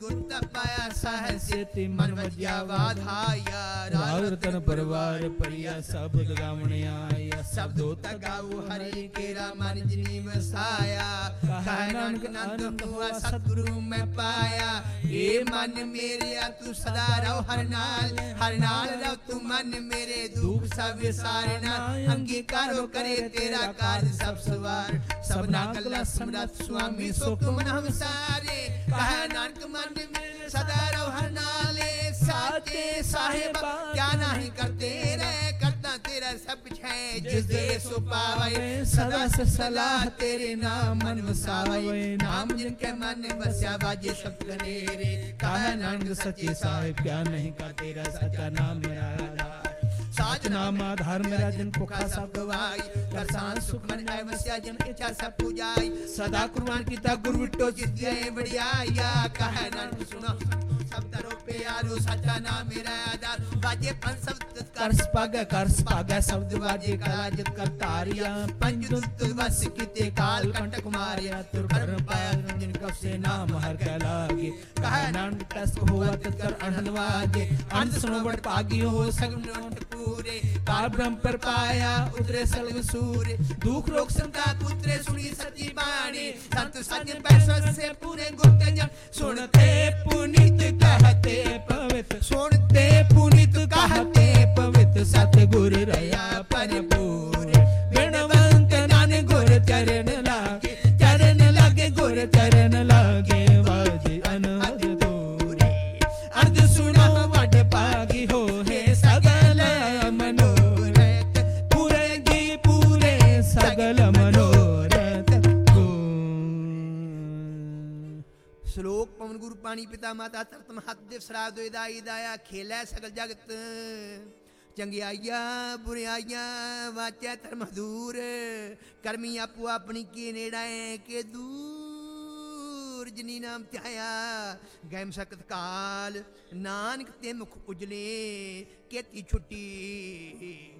ਗੁਰ ਤਪਾਇਆ ਸਹਜ ਸੇਤੀ ਮਨ ਵਜਿਆ ਵਾਧਾਇਆ ਰਾਗ ਰਤਨ ਪਰਵਾਰ ਪਰਿਆ ਸਬਦ ਗਾਵਣ ਆਇਆ। शब्द तक गाऊ हरि केरा मन जिनी बसाया कह नंद हुआ सतगुरु मैं पाया। ये मन मेरे तू सदा रहो हर नाल। हर नाल रहो तू मन मेरे। दुख सब विसारना अंगीकारो करे तेरा कार्य सब सवार। सब नाकला सम्राट स्वामी सो मन हम सारे। कह नानक मन मेरे, सदा रहो हर नाले। साचे साहेब, क्या नहीं करते? तेरा सब कुछ है जिसे सुपावे सदा से सलाह तेरे नाम मन वसावे नाम जिनके मन बसा बाजे सब कनेरे कहा नानक सच्चे साहिब क्या नहीं का तेरा सच्चा नाम मेरा साज नाम आधार मेरा जन पुखा सब गवाई दर्शान सुखमन आय वस्या जन इच्छा सब पूजाई सदा कुर्बान की ता गुरु विट्टो जित गए बढ़िया या कहे नानक सुनो। सब दरो प्यारो साचा नाम मेरा बाजे पंच शब्द कर स्पग कर शब्द बाजे काज कर तारिया पंच किते काल कंटक मारिया। तुर पर पाया जिन कब से नाम हर कलागे कह नाम तस होवत कर अनवाजे अन सुनवट पागी हो सगम नोट पूरे। काल ब्रह्म पर पाया उतरे सलग सूर्य दुख रोग संताप पुत्रे सुनी सती बाणी। संत सजन पैसा से पूरे गुण ਪਵਿੱਤ ਸੁਣਤੇ ਪੁਨੀਤ ਕਹਤੇ ਪਵਿੱਤ ਸਤਿਗੁਰ ਰਹਾ ਪਰਪੂਰ ਬਿਨਵੰਤ ਨਾਨਕ ਗੁਰ ਚਰਨ ਲਾਗੇ ਚਰਨ ਲਾਗੇ ਗੁਰ ਚਰਨ ਲਾਗੇ ਵਾਜੇ ਅਨਹਦ ਤੋਰੇ ਅਰਧ ਸੁਣੋ ਵਡ ਭਾਗੀ ਸ਼ਲੋਕ ਪਵਨ ਗੁਰੂ ਪਾਣੀ ਪਿਤਾ ਮਾਤਾ ਤਰਤ ਮਹਤ ਦੇ ਸਰਾਜ ਦੋਇ ਦਾਈ ਦਾਇਆ ਖੇਲੇ ਸਗਲ ਜਗਤ। ਚੰਗਿਆਈਆਂ ਬੁਰਿਆਈਆਂ ਵਾਚੈ ਧਰਮ ਦੂਰ ਕਰਮੀ ਆਪੋ ਆਪਣੀ ਕੀ ਨੇੜਾਏ ਕੇ ਦੂਰ। ਜਿਨੀ ਨਾਮ ਧਿਆਇਆ, ਗੈਮ ਸਕਤ ਕਾਲ। ਨਾਨਕ ਤੇ ਮੁਖ ਉਜਲੇ, ਕੇਤੀ ਛੁੱਟੀ।